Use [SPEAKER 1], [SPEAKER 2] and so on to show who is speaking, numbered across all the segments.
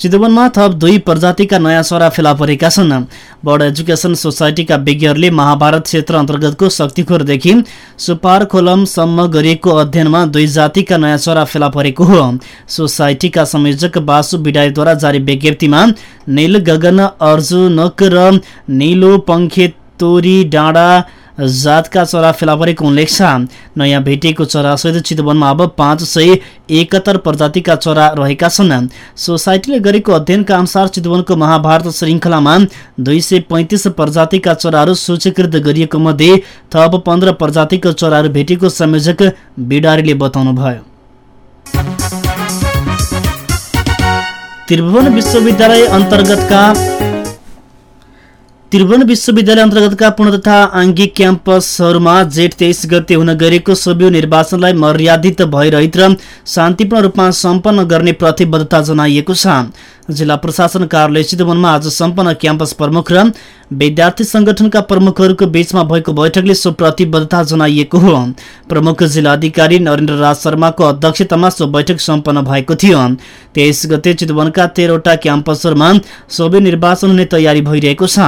[SPEAKER 1] चितवनमा थप दुई प्रजातिका नयाँ चरा फेला परेका छन्। बर्ड एजुकेसन सोसाइटीका विज्ञहरूले महाभारत क्षेत्र अन्तर्गतको शक्तिखोरदेखि सुपार खोलमसम्म गरिएको अध्ययनमा दुई जातिका नयाँ चरा फेला परेको हो। सोसाइटीका संयोजक बासु बिडाईद्वारा जारी विज्ञप्तिमा नील गगन अर्जुनक र निलो पङ्खे तोरी डाँडा जातका चरा फेला परेको उल्लेख छ नयाँ भेटिएको चरासहित चितवनमा अब पाँच सय एकहत्तर प्रजातिका चरा रहेका छन्। सोसाइटीले गरेको अध्ययनका अनुसार चितवनको महाभारत श्रृङ्खलामा दुई सय पैँतिस प्रजातिका चराहरू सूचीकृत गरिएको मध्ये थप पन्ध्र प्रजातिको चराहरू भेटिएको संयोजक बिडारीले बताउनुभयो। त्रिभुवन विश्वविद्यालय अन्तर्गतका त्रिभुवन विश्वविद्यालय अन्तर्गतका पूर्ण तथा आङ्गिक क्याम्पसहरूमा जेठ तेइस गते हुन गएको सोभियो निर्वाचनलाई मर्यादित भइरहित र शान्तिपूर्ण रूपमा सम्पन्न गर्ने प्रतिबद्धता जनाइएको छ। जिल्ला प्रशासन कार्यालय चितवनमा आज सम्पन्न क्याम्पस प्रमुख र विद्यार्थी संगठनका प्रमुखहरूको बीचमा भएको बैठकले सो प्रतिबद्धता जनाइएको हो। प्रमुख जिल्ला अधिकारी नरेन्द्र राज शर्माको अध्यक्षतामा सो बैठक सम्पन्न भएको थियो। तेइस गते चितवनका तेह्रवटा क्याम्पसहरूमा सोभि निर्वाचन हुने तयारी भइरहेको छ।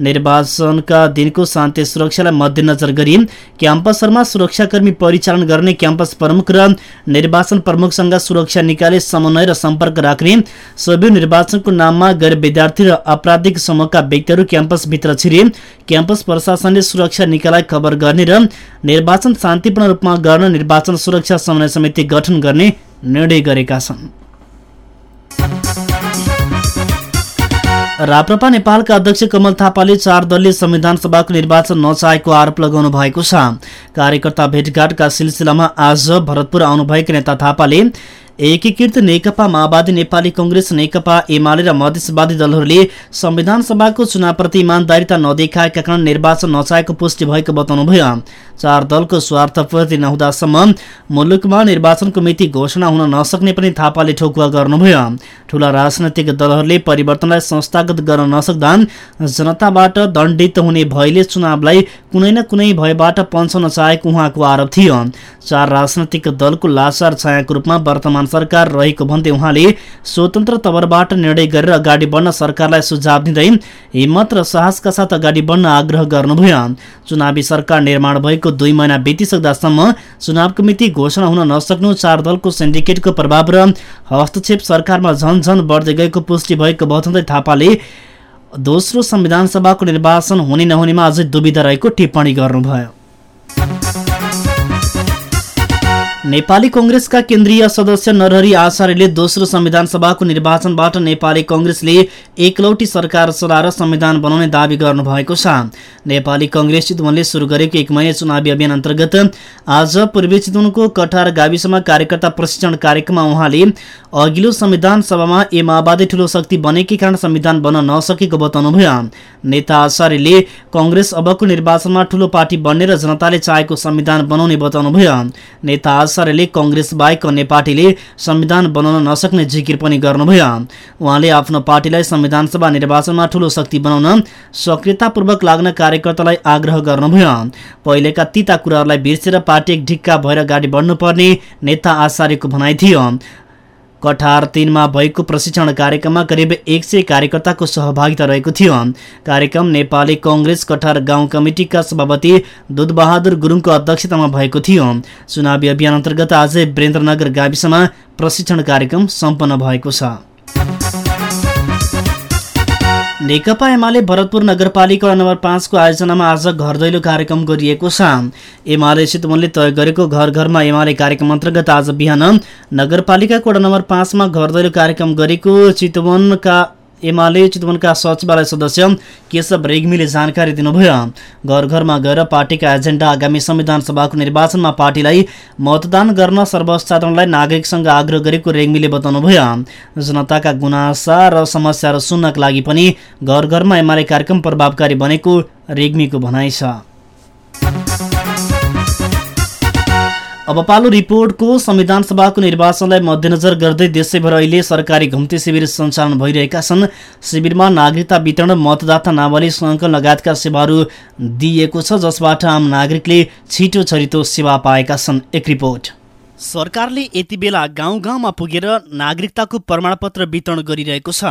[SPEAKER 1] निर्वाचनका दिनको शान्ति सुरक्षालाई मध्यनजर गरी क्याम्पसहरूमा सुरक्षाकर्मी परिचालन गर्ने क्याम्पस प्रमुख र निर्वाचन प्रमुखसँग सुरक्षा निकायले समन्वय र सम्पर्क राख्ने सोभि निर्वाचनको नाममा गैर विद्यार्थी र आपराधिक समूहका व्यक्तिहरू क्याम्पसभित्र छिरे। क्याम्पस प्रशासनले सुरक्षा निकायलाई खबर गर्ने र निर्वाचन शान्तिपूर्ण रूपमा गर्न निर्वाचन सुरक्षा समन्वय समिति गठन गर्ने निर्णय गरेका छन्। राप्रपा नेपालका अध्यक्ष कमल थापाले चार दलीय संविधान सभाको निर्वाचन नचाहेको आरोप लगाउनु भएको छ। कार्यकर्ता भेटघाटका सिलसिलामा आज भरतपुर आउनुभएका नेता थापाले एकीकृत नेकपा माओवादी नेपाली कंग्रेस नेकपा एमाले र मधेसवादी दलहरूले संविधान सभाको चुनावप्रति इमान्दारिता नदेखाएका कारण निर्वाचन नचाहेको पुष्टि भएको बताउनुभयो चार दलको स्वार्थपूर्ति नहुँदासम्म मुलुकमा निर्वाचनको मिति घोषणा हुन नसक्ने पनि थापाले ठोकुवा गर्नुभयो ठूला राजनैतिक दलहरूले परिवर्तनलाई संस्थागत गर्न नसक्दा जनताबाट दण्डित हुने भयले चुनावलाई कुनै न कुनै भयबाट पन्छाउन चाहेको उहाँको आरोप थियो चार राजनैतिक दलको लाचार छायाको रूपमा वर्तमान सरकार रहेको भन्दै उहाँले स्वतन्त्र तवरबाट निर्णय गरेर अगाडि बढ्न सरकारलाई सुझाव दिँदै हिम्मत र साहसका साथ अगाडि बढ्न आग्रह गर्नुभयो। चुनावी सरकार निर्माण भएको दुई महिना बितिसक्दासम्म चुनावको मिति घोषणा हुन नसक्नु चार दलको सिन्डिकेटको प्रभाव र हस्तक्षेप सरकारमा झन झन बढ्दै गएको पुष्टि भएको बताउँदै थापाले दोस्रो संविधान सभाको निर्वाचन हुने नहुनेमा अझै दुविधा रहेको टिप्पणी गर्नुभयो। नेपाली कंग्रेसका केन्द्रीय सदस्य नरहरी आचार्यले दोस्रो संविधान सभाको निर्वाचनबाट नेपाली कंग्रेसले एकलौटी सरकार चलाएर संविधान बनाउने दावी गर्नुभएको छ। नेपाली कंग्रेस चितवनले शुरू गरेको एक महिने चुनावी अभियान अन्तर्गत आज पूर्वी चितवनको कठार गाविसमा कार्यकर्ता प्रशिक्षण कार्यक्रममा उहाँले अघिल्लो संविधान सभामा ए माओवादी ठूलो शक्ति बनेकै कारण संविधान बन्न नसकेको बताउनुभयो। नेता आचार्यले कंग्रेस अबको निर्वाचनमा ठूलो पार्टी बन्ने र जनताले चाहेको संविधान बनाउने बताउनुभयो। नेता आचार्यले कंग्रेस बाहेक अन्य पार्टीले संविधान बनाउन नसक्ने जिकिर पनि गर्नुभयो। उहाँले आफ्नो पार्टीलाई संविधान सभा निर्वाचनमा ठूलो शक्ति बनाउन सक्रियतापूर्वक लाग्न कार्यकर्तालाई आग्रह गर्नुभयो। पहिलेका तीता कुराहरूलाई बिर्सेर पार्टी एक ढिक्का भएर अगाडि बढ्नुपर्ने नेता आचार्यको भनाइ थियो। कठार तिनमा भएको प्रशिक्षण कार्यक्रममा करिब एक सय कार्यकर्ताको सहभागिता रहेको थियो। कार्यक्रम नेपाली कङ्ग्रेस कठार गाउँ कमिटिका सभापति दुधबहादुर गुरुङको अध्यक्षतामा भएको थियो। चुनावी अभियान अन्तर्गत आज वीरेन्द्रनगर गाविसमा प्रशिक्षण कार्यक्रम सम्पन्न भएको छ। नेकपा एमाले भरतपुर नगरपालिका नम्बर पाँचको आयोजनामा आज घर दैलो कार्यक्रम गरिएको छ। एमाले चितवनले तय गरेको घर घरमा एमाले कार्यक्रम अन्तर्गत आज बिहान नगरपालिकाको वडा नम्बर पाँचमा घर दैलो कार्यक्रम गरेको चितवनका एमाले चितवनका सचिवालय सदस्य केशव रेग्मीले जानकारी दिनुभयो। घर घरमा गएर पार्टीका एजेन्डा आगामी संविधान सभाको निर्वाचनमा पार्टीलाई मतदान गर्न सर्वसाधारणलाई नागरिकसँग आग्रह गरेको रेग्मीले बताउनुभयो। जनताका गुनासा र समस्याहरू सुन्नका लागि पनि घर घरमा एमाले कार्यक्रम प्रभावकारी बनेको रेग्मीको भनाइ छ। अब पालो रिपोर्टको संविधान सभाको निर्वाचनलाई मध्यनजर गर्दै देशैभर अहिले सरकारी घुम्ती शिविर सञ्चालन भइरहेका छन्। शिविरमा नागरिकता वितरण मतदाता नावली सङ्कलन लगायतका सेवाहरू दिइएको छ जसबाट आम नागरिकले छिटो छरितो सेवा पाएका छन्। एक रिपोर्ट। सरकारले यति बेला गाउँ गाउँमा पुगेर नागरिकताको प्रमाणपत्र वितरण गरिरहेको छ।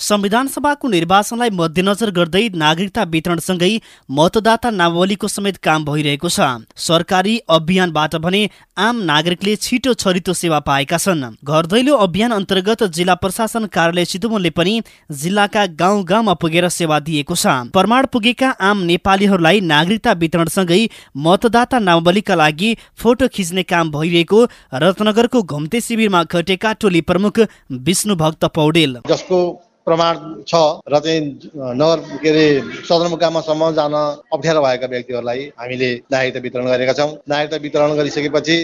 [SPEAKER 1] संविधान सभाको निर्वाचनलाई मध्यनजर गर्दै नागरिकता वितरणसँगै मतदाता नावलीको समेत काम भइरहेको छ। सरकारी अभियानबाट भने आम नागरिकले छिटो छरितो सेवा पाएका छन्। घर दैलो अभियान अन्तर्गत जिल्ला प्रशासन कार्यालय चितवनले पनि जिल्लाका गाउँ गाउँमा पुगेर सेवा दिएको छ। प्रमाण पुगेका आम नेपालीहरूलाई नागरिकता वितरणसँगै मतदाता नावलीका लागि फोटो खिच्ने काम भइरहेको रत्नगरको घुम्ते शिविरमा खटेका टोली प्रमुख विष्णु भक्त पौडेल।
[SPEAKER 2] जसको प्रमाण छ र चाहिँ नगर के अरे सदरमुकामसम्म जान अप्ठ्यारो भएका व्यक्तिहरूलाई हामीले नागरिकता वितरण गरेका छौँ। नागरिकता वितरण गरिसकेपछि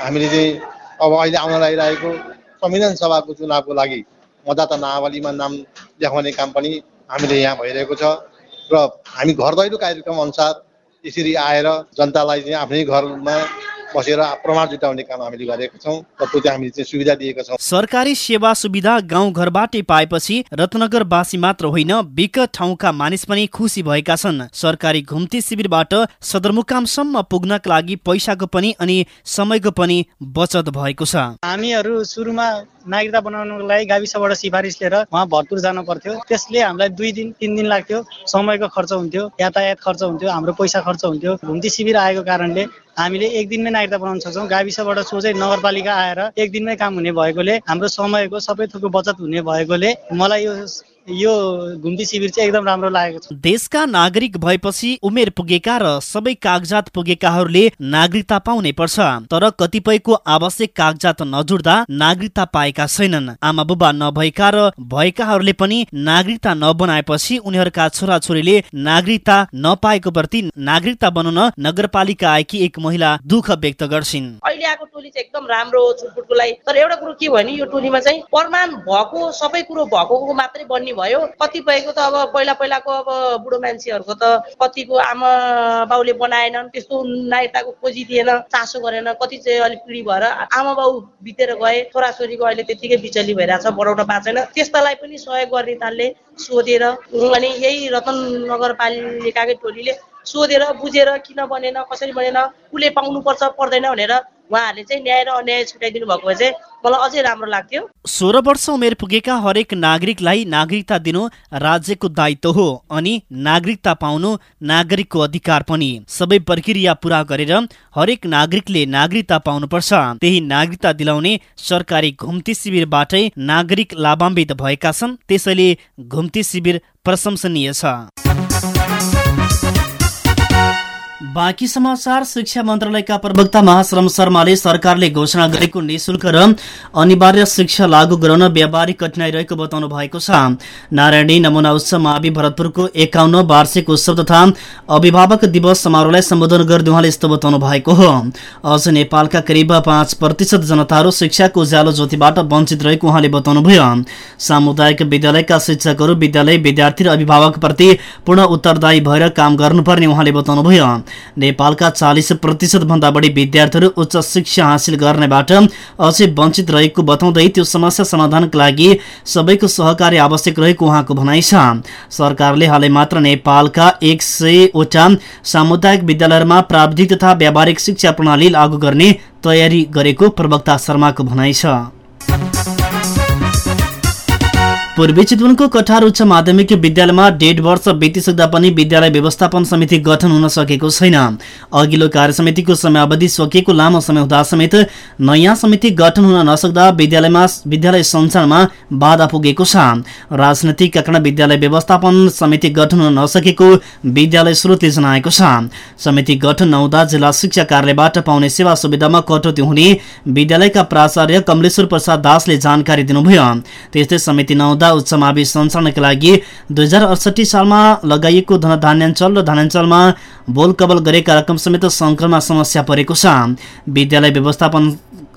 [SPEAKER 2] हामीले चाहिँ अब अहिले आउन लागिरहेको संविधान सभाको चुनावको लागि मतदाता नावलीमा नाम देखाउने काम पनि हामीले यहाँ भइरहेको छ र हामी घर दैलो कार्यक्रम अनुसार यसरी आएर जनतालाई चाहिँ आफ्नै घरमा बसेर प्रमाण जुटाउने काम हामीले गरेका छौँ र त्यो चाहिँ हामीले चाहिँ सुविधा दिएका छौँ।
[SPEAKER 1] सरकारी सेवा सुविधा गाउँ घरबाटै पाएपछि रत्नगरवासी मात्र होइन विकट ठाउँका मानिस पनि खुसी भएका छन्। सरकारी घुम्ती शिविरबाट सदरमुकामसम्म पुग्नका लागि पैसाको पनि अनि समयको पनि बचत भएको छ।
[SPEAKER 3] हामीहरू सुरुमा नागरिकता बनाउनको लागि गाविसबाट सिफारिस लिएर उहाँ भरतपुर जानु पर्थ्यो त्यसले हामीलाई दुई दिन तिन दिन लाग्थ्यो। समयको खर्च हुन्थ्यो यातायात खर्च हुन्थ्यो हाम्रो पैसा खर्च हुन्थ्यो। घुम्ती शिविर आएको कारणले हामीले एक दिनमै नागरिकता बनाउन सक्छौँ। गाविसबाट सोझै नगरपालिका आएर एक दिनमै काम हुने भएकोले हाम्रो समयको सबै थोकको बचत हुने भएकोले मलाई यो यो घुम्ती शिविर चाहिँ एकदम राम्रो लागेको छ।
[SPEAKER 1] देशका नागरिक भएपछि उमेर पुगेका र सबै कागजात पुगेकाहरूले नागरिकता पाउनै पर्छ। तर कतिपयको आवश्यक कागजात नजुड्दा नागरिकता पाएका छैनन्। आमा बुबा नभएका र भएकाहरूले पनि नागरिकता नबनाएपछि उनीहरूका छोराछोरीले नागरिकता नपाएको प्रति नागरिकता बनाउन नगरपालिका आएकी एक महिला दुःख व्यक्त गर्छिन्।
[SPEAKER 4] अहिले आएको टोली चाहिँ एकदम राम्रो छुटपुटको लागि। तर एउटा कुरो के भयो भने यो टोलीमा चाहिँ प्रमाण भएको सबै कुरो भएको मात्रै बन्ने भयो। कतिपयको त अब पहिला पहिलाको अब बुढो मान्छेहरूको त कतिको आमा बाउले बनाएनन् त्यस्तो नायताको खोजी दिएन चासो गरेन कति चाहिँ अलिक पिँढी भएर आमा बाउ बितेर गए छोराछोरीको अहिले त्यतिकै बिचली भइरहेछ बनाउन पाएको छैन। त्यस्तालाई पनि सहयोग गर्ने तालले सोधेर अनि यही रतन नगरपालिकाकै टोलीले सोधेर बुझेर किन बनेन कसरी बनेन उसले पाउनुपर्छ पर्दैन भनेर उहाँहरूले चाहिँ न्याय र अन्याय छुट्याइदिनु भएको भए चाहिँ मलाई अझै राम्रो लाग्थ्यो।
[SPEAKER 1] सोह्र वर्ष उमेर पुगेका हरेक नागरिकलाई नागरिकता दिनु राज्यको दायित्व हो अनि नागरिकता पाउनु नागरिकको अधिकार पनि। सबै प्रक्रिया पूरा गरेर हरेक नागरिकले नागरिकता पाउनुपर्छ। त्यही नागरिकता दिलाउने सरकारी घुम्ती शिविरबाटै नागरिक लाभान्वित भएका छन्। त्यसैले घुम्ती शिविर प्रशंसनीय छ। बाँकी समाचार शिक्षा मन्त्रालयका प्रवक्ता महाश्रम शर्माले सरकारले घोषणा गरेको निशुल्क र अनिवार्य शिक्षा लागू गराउन व्यावहारिक कठिनाई रहेको बताउनु भएको छ। नारायणी नमुना उत्सव मावि भरतपुरको एकाउन्न वार्षिक उत्सव तथा अभिभावक दिवस समारोहलाई सम्बोधन गर्दै उहाँले यस्तो बताउनु भएको हो। अझ नेपालका करिब पाँच प्रतिशत जनताहरू शिक्षाको उज्यालो ज्योतिबाट वञ्चित रहेको उहाँले बताउनुभयो। सामुदायिक विद्यालयका शिक्षकहरू विद्यालय विद्यार्थी र अभिभावकप्रति पूर्ण उत्तरदायी भएर काम गर्नुपर्ने उहाँले बताउनुभयो। नेपालका चालिस प्रतिशत भन्दा बढी विद्यार्थीहरू उच्च शिक्षा हासिल गर्नेबाट अझै वञ्चित रहेको बताउँदै त्यो समस्या समाधानका लागि सबैको सहकारी आवश्यक रहेको उहाँको भनाइ छ। सरकारले हालै मात्र नेपालका एक सयवटा सामुदायिक विद्यालयहरूमा प्राविधिक तथा व्यावहारिक शिक्षा प्रणाली लागू गर्ने तयारी गरेको प्रवक्ता शर्माको भनाइ छ। पूर्वी चितवनको कठार उच्च माध्यमिक विद्यालयमा डेढ वर्ष बितिसक्दा पनि विद्यालय व्यवस्थापन समिति गठन हुन सकेको छैन। अघिल्लो कार्य समितिको समयावधि सकिएको लामो समय हुँदा समेत नयाँ समिति गठन हुन नसक्दा विद्यालयमा विद्यालय सञ्चालनमा बाधा पुगेको छ। राजनैतिक कारण विद्यालय व्यवस्थापन समिति गठन हुन नसकेको विद्यालय स्रोतले जनाएको छ। समिति गठन नहुँदा जिल्ला शिक्षा कार्यालयबाट पाउने सेवा सुविधामा कटौती हुने विद्यालयका प्राचार्य कमलेश्वर प्रसाद दासले जानकारी दिनुभयो। त्यस्तै समिति नहुँदा उच्च मावि सञ्चालनका लागि दुई हजार अडसठी सालमा लगाइएको धनधान्याञ्चल र धान्याञ्चलमा बोलकबल गरेका रकम समेत सङ्कलनमा समस्या परेको छ। विद्यालय व्यवस्थापन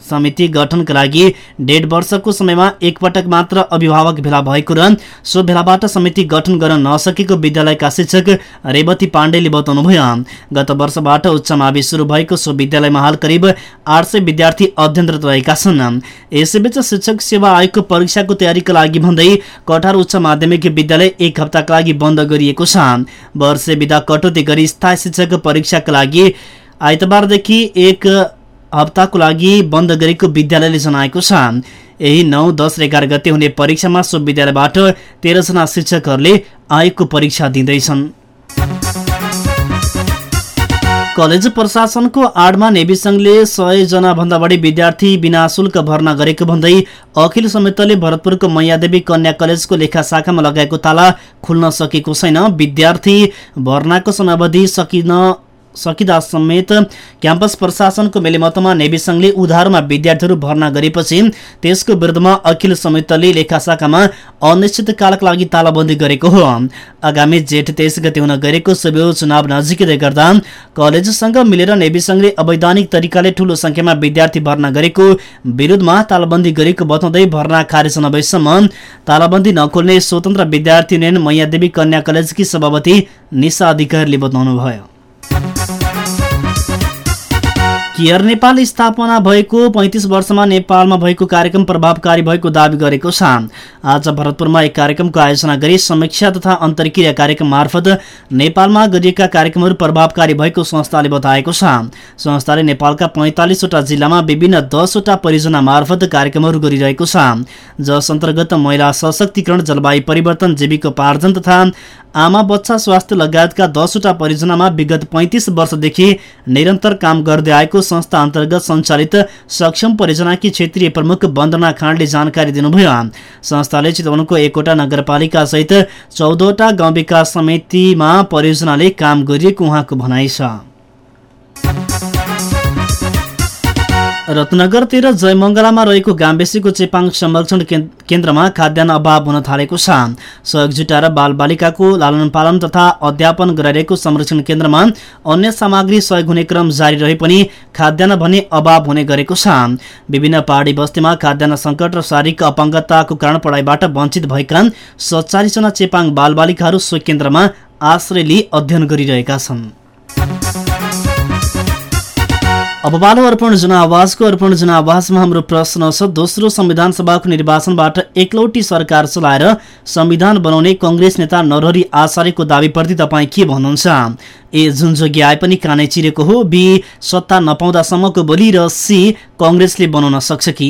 [SPEAKER 1] समिति गठनका लागि डेढ वर्षको समयमा एकपटक मात्र अभिभावक भेला भएको र सो भेलाबाट समिति गठन गर्न नसकेको विद्यालयका शिक्षक रेवती पाण्डेले बताउनुभयो। गत वर्षबाट उच्च मावि सुरु भएको सो विद्यालयमा हाल करिब आठ सय विद्यार्थी अध्ययनरत रहेका छन्। यसैबीच शिक्षक सेवा आयोगको परीक्षाको तयारीका लागि भन्दै कठार उच्च माध्यमिक विद्यालय एक हप्ताका लागि बन्द गरिएको छ। वर्षे विधा कटौती गरी स्थायी शिक्षक परीक्षाका लागि आइतबारदेखि एक हप्ताको लागि बन्द गरेको विद्यालयले जनाएको छ। यही नौ दस र एघार गते हुने परीक्षामा सो विद्यालयबाट तेह्रजना शिक्षकहरूले आयोगको परीक्षा दिँदैछन्। कलेज प्रशासनको आडमा नेवी सङ्घले सयजना भन्दा बढी विद्यार्थी बिना शुल्क भर्ना गरेको भन्दै अखिल समितिले भरतपुरको मैयादेवी कन्या कलेजको लेखा शाखामा लगाएको ताला खुल्न सकेको छैन। विद्यार्थी भर्नाको समयावधि सकिन सकिँदा समेत क्याम्पस प्रशासनको मेलेमतमा नेवी सङ्घले उधारोमा विद्यार्थीहरू भर्ना गरेपछि त्यसको विरुद्धमा अखिल संयुक्तले लेखा शाखामा अनिश्चितकालका लागि तालाबन्दी गरेको हो। आगामी जेठ तेइस गते हुन गएको सुबेउ चुनाव नजिकै गर्दा कलेजसँग मिलेर नेवी सङ्घले अवैधानिक तरिकाले ठूलो संख्यामा विद्यार्थी भर्ना गरेको विरुद्धमा तालाबन्दी गरेको बताउँदै भर्ना खारेज नभएसम्म तालाबन्दी नखोल्ने स्वतन्त्र विद्यार्थी युनियन मैयादेवी कन्या कलेजकी सभापति निशा अधिकारीले बताउनुभयो। केयर नेपाल स्थापना भएको पैँतिस वर्षमा नेपालमा भएको कार्यक्रम प्रभावकारी भएको दावी गरेको छ। आज भरतपुरमा एक कार्यक्रमको आयोजना गरी समीक्षा तथा अन्तर्क्रिया कार्यक्रम मार्फत नेपालमा गरिएका कार्यक्रमहरू प्रभावकारी भएको संस्थाले बताएको छ। संस्थाले नेपालका पैँतालिसवटा जिल्लामा विभिन्न दसवटा परियोजना मार्फत कार्यक्रमहरू गरिरहेको छ। जस अन्तर्गत महिला सशक्तिकरण जलवायु परिवर्तन जीविकोपार्जन तथा आमा बच्चा स्वास्थ्य लगायतका दसवटा परियोजनामा विगत पैँतिस वर्षदेखि निरन्तर काम गर्दै आएको संस्था अन्तर्गत सञ्चालित सक्षम परियोजनाकी क्षेत्रीय प्रमुख वन्दना खाँडले जानकारी दिनुभयो। संस्थाले चितवनको एकवटा नगरपालिका सहित चौधवटा गाउँ विकास समितिमा परियोजनाले काम गरिएको उहाँको भनाइ छ। रत्नगरतिर जयमङ्गलामा रहेको गाम्बेसीको चेपाङ संरक्षण केन्द्रमा खाद्यान्न अभाव हुन थालेको छ। सहयोग जुटाएर बालबालिकाको लालन पालन तथा अध्यापन गराइरहेको संरक्षण केन्द्रमा अन्य सामग्री सहयोग हुने क्रम जारी रहे पनि खाद्यान्न भने अभाव हुने गरेको छ। विभिन्न पहाडी बस्तीमा खाद्यान्न सङ्कट र शारीरिक अपाङ्गताको कारण पढाइबाट वञ्चित भएका सत्तालिसजना चेपाङ बालबालिकाहरू सो केन्द्रमा आश्रय लिई अध्ययन गरिरहेका छन्। अब बालो अर्पण जनावासको अर्पण जनावासमा हाम्रो प्रश्न छ दोस्रो संविधान सभाको निर्वाचनबाट एकलौटी सरकार चलाएर संविधान बनाउने कङ्ग्रेस नेता नरहरी आचार्यको दावीप्रति तपाईँ के भन्नुहुन्छ? ए जुन जोगी आए पनि कानै चिरेको हो। बी सत्ता नपाउँदासम्मको बोली र सी कङ्ग्रेसले बनाउन सक्छ कि?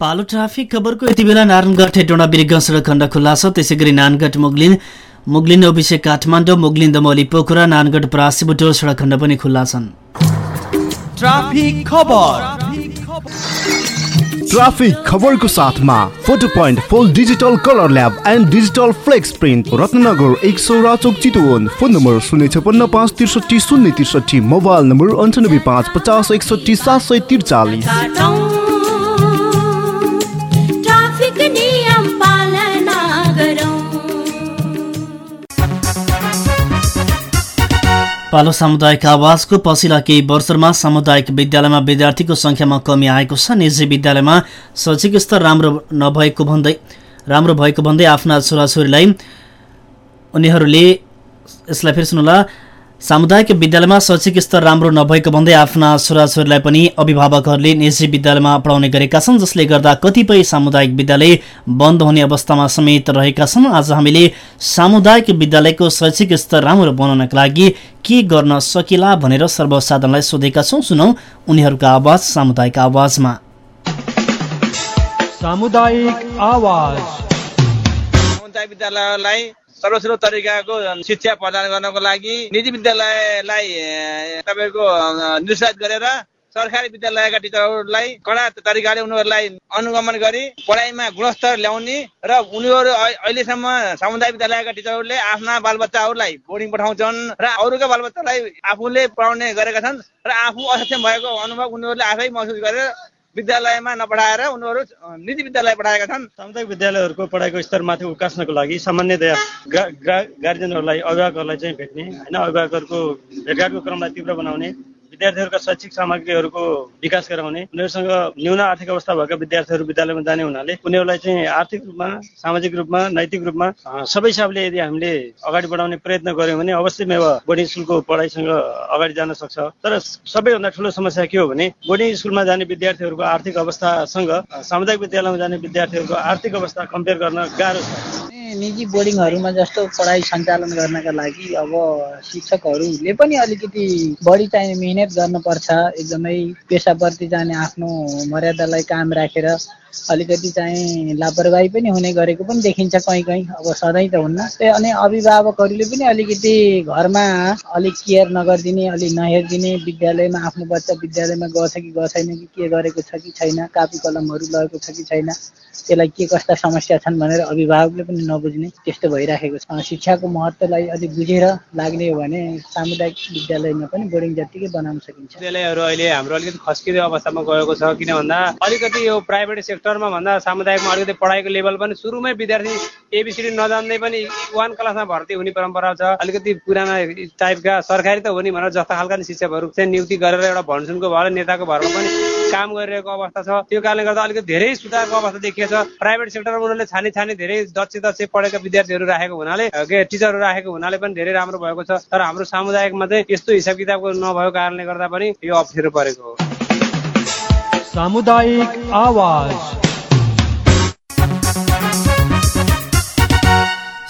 [SPEAKER 1] पालो ट्राफिक खबरको यति बेला नारायणगढ हेटौँडा बिर्ग सडक खण्ड खुल्ला छ। त्यसै गरी नानगढ मुगलिन मुगलिन अभिषेक काठमाडौँ मुगलिन दमोली पोखरा नानगढ परासी बुटोल सडक खण्ड पनि खुल्ला छन्।
[SPEAKER 5] ट्राफिक खबर।
[SPEAKER 6] ट्राफिक खबरको साथमा photo point full digital colour lab and digital flex print Ratnanagar एक सौ राचोक चितवन। फोन नम्बर शून्य छपन्न पाँच त्रिसठी शून्य त्रिसठी मोबाइल नम्बर अन्ठानब्बे पाँच पचास एकसठी सात सय त्रिचालिस।
[SPEAKER 1] पालो सामुदायिक आवाजको पछिल्ला केही वर्षमा सामुदायिक विद्यालयमा विद्यार्थीको संख्यामा कमी आएको छ। निजी विद्यालयमा शैक्षिक स्तर राम्रो नभएको भन्दै राम्रो भएको भन्दै आफ्ना छोराछोरीलाई उनीहरूले यसलाई फेरि सामुदायिक विद्यालयमा शैक्षिक स्तर राम्रो नभएको भन्दै आफ्ना छोराछोरीलाई पनि अभिभावकहरूले निजी विद्यालयमा पढाउने गरेका छन् जसले गर्दा कतिपय सामुदायिक विद्यालय बन्द हुने अवस्थामा समेत रहेका छन्। आज हामीले सामुदायिक विद्यालयको शैक्षिक स्तर राम्रो बनाउनका लागि के गर्न सकिला भनेर सर्वसाधारणलाई सोधेका छौँ। सुनौ उनीहरूका आवाज सामुदायिक आवाजमा।
[SPEAKER 7] सामुदायिक आवाज।
[SPEAKER 8] सामुदायिक विद्यालयलाई सर्वश्रेष्ठ तरिकाको शिक्षा प्रदान गर्नको लागि निजी विद्यालयलाई तपाईँको निरुत्साहित गरेर सरकारी विद्यालयका टिचरहरूलाई कडा तरिकाले उनीहरूलाई अनुगमन गरी पढाइमा गुणस्तर ल्याउने र उनीहरू अहि- अहिलेसम्म सामुदायिक विद्यालयका टिचरहरूले आफ्ना बालबच्चाहरूलाई बोर्डिङ पठाउँछन् र अरूका बालबच्चालाई आफूले पढाउने गरेका छन् र आफू असक्षम भएको अनुभव उनीहरूले आफै महसुस गरेर विद्यालयमा नपढाएर उनीहरू निजी विद्यालय पढाएका छन्।
[SPEAKER 3] सामुदायिक विद्यालयहरूको पढाइको स्तरमाथि उकास्नको लागि सामान्यतया गार्जेनहरूलाई अभिभावकहरूलाई चाहिँ भेट्ने होइन? अभिभावकहरूको भेटघाटको क्रमलाई तीव्र बनाउने विद्यार्थीहरूका शैक्षिक सामग्रीहरूको विकास गराउने उनीहरूसँग न्यून आर्थिक अवस्था भएका विद्यार्थीहरू विद्यालयमा जाने हुनाले उनीहरूलाई चाहिँ आर्थिक रूपमा सामाजिक रूपमा नैतिक रूपमा सबै हिसाबले यदि हामीले अगाडि बढाउने प्रयत्न गऱ्यौँ भने अवश्यमेव बोर्डिङ स्कुलको पढाइसँग अगाडि जान सक्छ। तर सबैभन्दा ठुलो समस्या के हो भने बोर्डिङ स्कुलमा जाने विद्यार्थीहरूको आर्थिक अवस्थासँग सामुदायिक विद्यालयमा जाने विद्यार्थीहरूको आर्थिक अवस्था कम्पेयर गर्न गाह्रो छ।
[SPEAKER 9] निजी बोर्डिङहरूमा जस्तो पढाइ सञ्चालन गर्नका लागि अब शिक्षकहरूले पनि अलिकति बढी चाहिँ मिहिनेत गर्नुपर्छ एकदमै पेसाप्रति जाने आफ्नो मर्यादालाई कायम राखेर अलिकति चाहिँ लापरवाही पनि हुने गरेको पनि देखिन्छ कहीँ कहीँ अब सधैँ त हुन्न। त्यही अनि अभिभावकहरूले पनि अलिकति घरमा अलिक केयर नगरिदिने अलिक नहेरिदिने विद्यालयमा आफ्नो बच्चा विद्यालयमा गछ कि गएको छैन कि के गरेको छ कि छैन कापी कलमहरू लगेको छ कि छैन त्यसलाई के कस्ता समस्या छन् भनेर अभिभावकले पनि नबुझ्ने त्यस्तो भइराखेको छ। शिक्षाको महत्त्वलाई अलिक बुझेर लाग्ने हो भने सामुदायिक विद्यालयमा पनि बोर्डिङ जत्तिकै बनाउन सकिन्छ
[SPEAKER 10] विद्यालयहरू अहिले हाम्रो अलिकति खस्किने अवस्थामा गएको छ किन भन्दा अलिकति यो प्राइभेट सेक्टरमा भन्दा सामुदायिकमा अलिकति पढाइको लेभल पनि सुरुमै विद्यार्थी एबिसिडी नजान्दै पनि वान क्लासमा भर्ती हुने परम्परा छ। अलिकति पुराना टाइपका सरकारी त हो नि भनेर जस्ता खालका शिक्षकहरू चाहिँ नियुक्ति गरेर एउटा भनसुनको भएर नेताको भरमा पनि काम गरिरहेको अवस्था छ। त्यो कारणले गर्दा अलिकति धेरै सुधारको अवस्था देखिएको छ प्राइभेट सेक्टरमा उनीहरूले छानी छानी धेरै दक्ष दक्ष पढेका विद्यार्थीहरू राखेको हुनाले के टिचरहरू राखेको हुनाले पनि धेरै राम्रो भएको छ। तर हाम्रो सामुदायिकमा चाहिँ यस्तो हिसाब किताबको नभएको कारणले गर्दा पनि यो अप्ठ्यारो परेको हो।
[SPEAKER 7] सामुदायिक आवाज।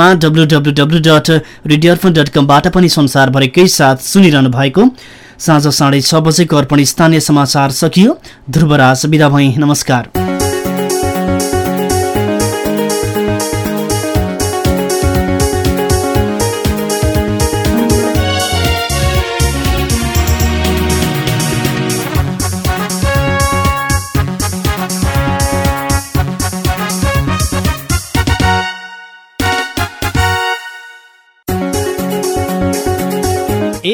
[SPEAKER 1] W W W dot radio Arpan dot कमबाट पनि संसारभरिकै साथ सुनिरहनु भएको साँझ साढे छ बजेको अर्पण स्थानीय समाचार सकियो। ध्रुवराज बिदा भई। नमस्कार।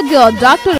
[SPEAKER 11] डाक्टर